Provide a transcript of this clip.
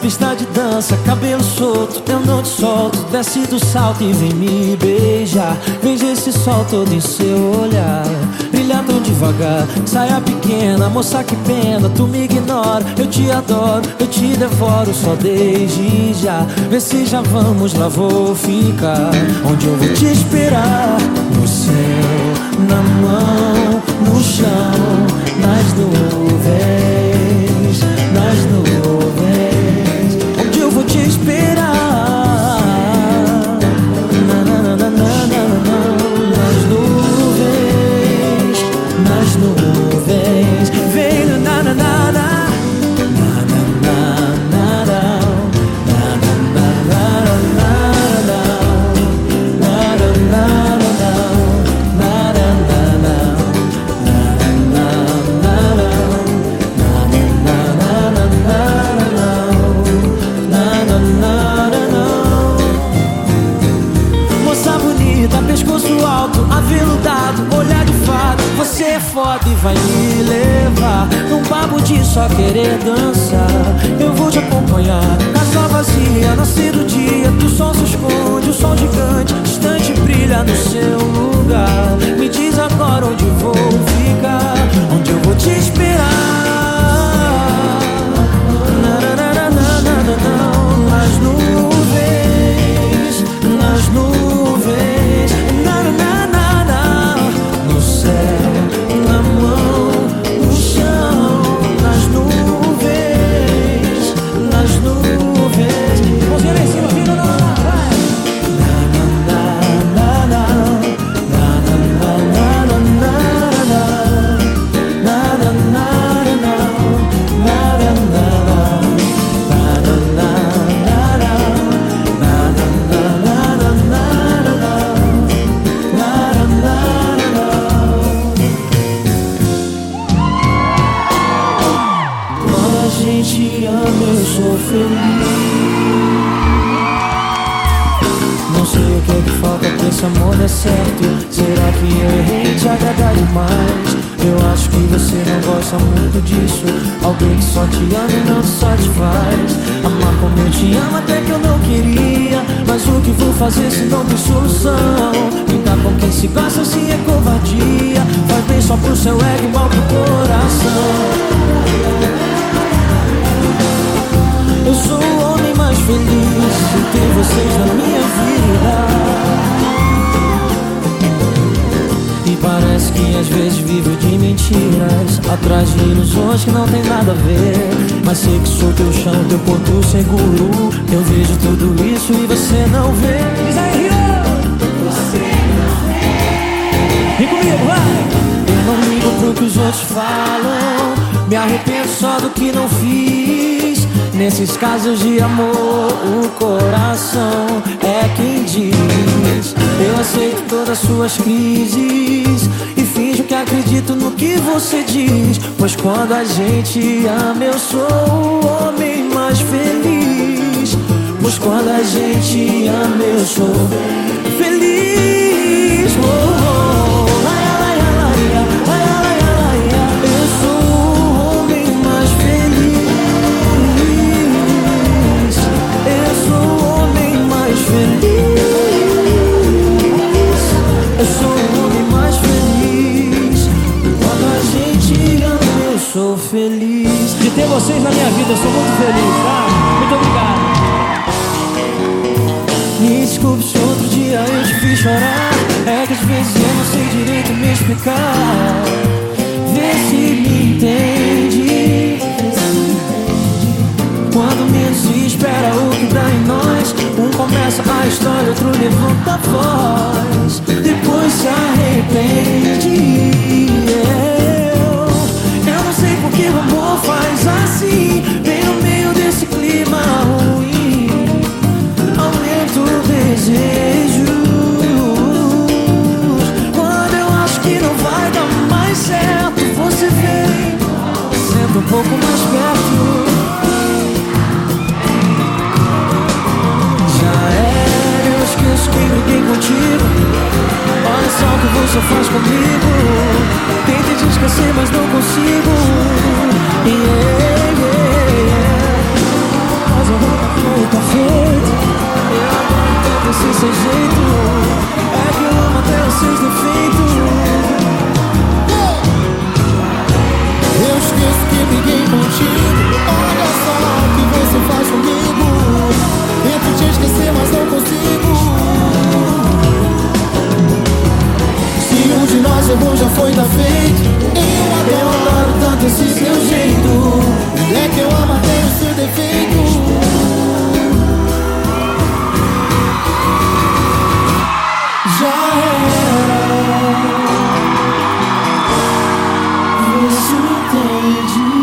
pista de dança, cabelo solto, eu não te solto. Desce do salto e vem me beijar. Veja esse sol todo em seu olhar. Brilha tão devagar, saia pequena, moça que pena, tu me ignora. Eu te adoro, eu te devoro, só desde já. Vê se já vamos, lá vou ficar. Onde eu vou te esperar? Vai me levar num papo de só querer dançar. Eu vou te acompanhar, casa vazia, nascer do dia. Tu sol se esconde, o sol gigante, distante brilha no seu lugar. Gente ama, eu sou feliz. Não sei o que é que falta pra esse amor dar certo. Será que eu errei te agradar demais? Eu acho que você não gosta muito disso. Alguém que só te ama e não te satisfaz. Amar como eu te amo até que eu não queria. Mas o que vou fazer se não tem solução? Brincar com quem se gosta assim é covardia. Faz bem só pro seu ego mal pro coração. Eu sou o homem mais feliz por ter vocês na minha vida. E parece que às vezes vivo de mentiras Atrás de ilusões que não tem nada a ver. Mas sei que sou teu chão, teu porto seguro. Eu vejo tudo isso e você não vê. Diz aí, comigo, vai! Eu não ligo pro que os outros falam. Me arrependo só do que não fiz Nesses casos de amor, o coração é quem diz. Eu aceito todas as suas crises e finjo que acredito no que você diz. Pois quando a gente ama, eu sou o homem mais feliz. Pois quando a gente ama, eu sou Eu sou o homem mais feliz. Quando a gente ama, eu sou feliz. De ter vocês na minha vida, eu sou muito feliz, tá? Muito obrigado. Me desculpe se outro dia eu te fiz chorar. É que às vezes eu não sei direito me explicar. Um pouco mais perto. Já era, eu esqueço que briguei contigo. Olha só o que você faz comigo. Tentei te esquecer, mas não consigo. Yeah, yeah, yeah. eu não tá feito Eu tanto esse seu jeito era Isso entende